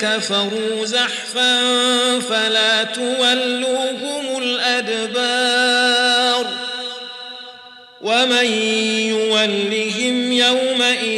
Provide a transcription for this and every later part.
كفروا زحفا فلا تولوهم الأدبار ومن يولهم يومئذ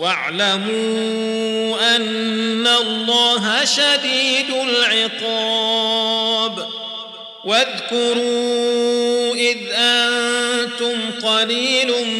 واعلموا أن الله شديد العقاب. واذكروا إذ أنتم قليل من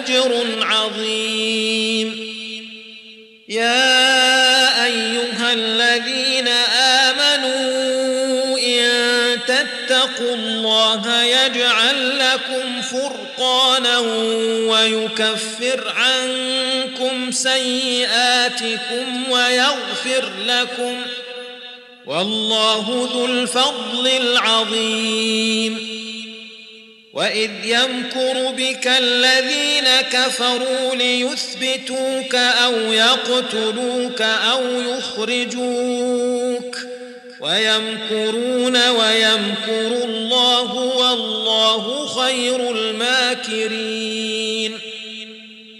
أجر عظيم. يا أيها الذين آمنوا إن تتقوا الله يجعل لكم فرقانا ويكفر عنكم سيئاتكم ويغفر لكم والله ذو الفضل العظيم. وإذ يمكر بك الذين كفروا ليثبتوك أو يقتلوك أو يخرجوك ويمكرون ويمكر الله والله خير الماكرين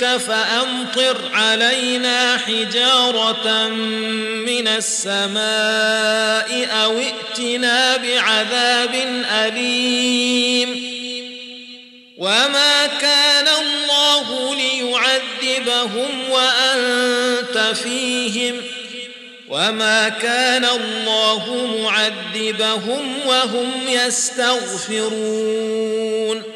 بِرَحْمَتِكَ فَأَمْطِرْ عَلَيْنَا حِجَارَةً مِّنَ السَّمَاءِ أَوْ ائْتِنَا بِعَذَابٍ أَلِيمٍ. وَمَا كَانَ اللَّهُ لِيُعَذِّبَهُمْ وَأَنْتَ فِيهِمْ. وَمَا كَانَ اللَّهُ مُعَذِّبَهُمْ وَهُمْ يَسْتَغْفِرُونَ.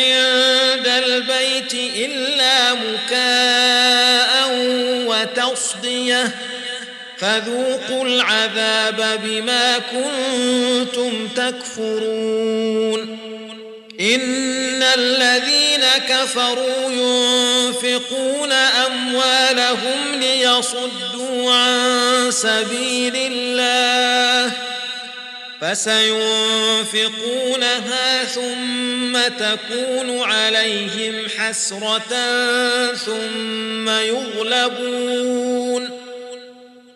فذوقوا العذاب بما كنتم تكفرون. إن الذين كفروا ينفقون أموالهم ليصدوا عن سبيل الله فسينفقونها ثم تكون عليهم حسرة ثم يغلبون.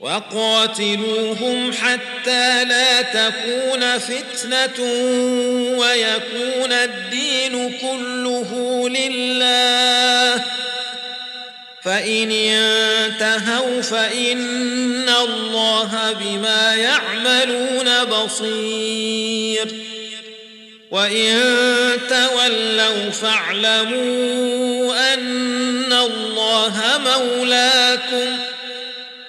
وقاتلوهم حتى لا تكون فتنة ويكون الدين كله لله فإن ينتهوا فإن الله بما يعملون بصير وإن تولوا فاعلموا أن الله مولاكم ۖ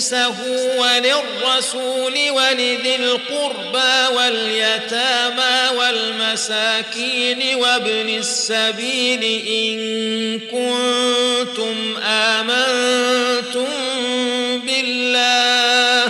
أنفسه وللرسول ولذي القربى واليتامى والمساكين وابن السبيل إن كنتم آمنتم بالله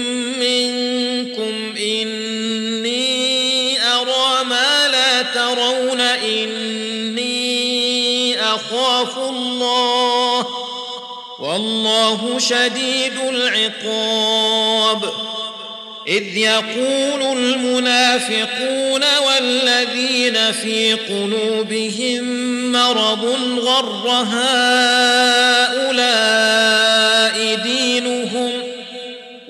إني اخاف الله والله شديد العقاب إذ يقول المنافقون والذين في قلوبهم مرض غر هؤلاء دين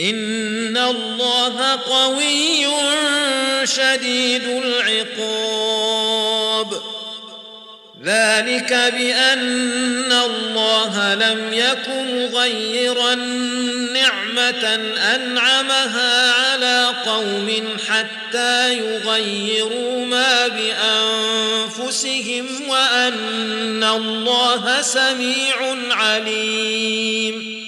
ان اللہ قوی شدید العقاب ذلك بأن الله لم يكن غير نعمة أنعمها على قوم حتى يغيروا ما بأنفسهم وأن الله سميع عليم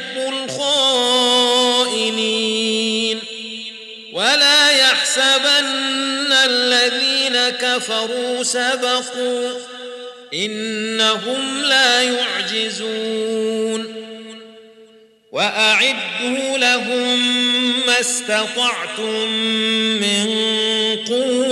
كفروا سبقوا إنهم لا يعجزون وأعدوا لهم ما استطعتم من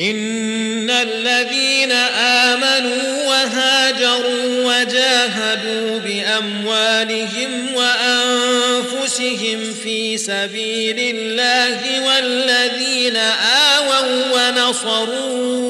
ان الذين امنوا وهاجروا وجاهدوا باموالهم وانفسهم في سبيل الله والذين آووا ونصروا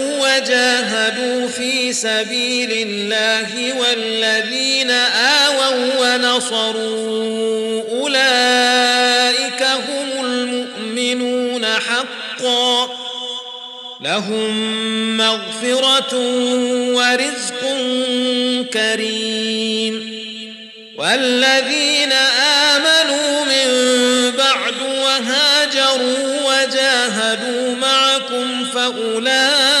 جاهدوا في سبيل الله والذين آووا ونصروا أولئك هم المؤمنون حقا لهم مغفرة ورزق كريم والذين آمنوا من بعد وهاجروا وجاهدوا معكم فأولئك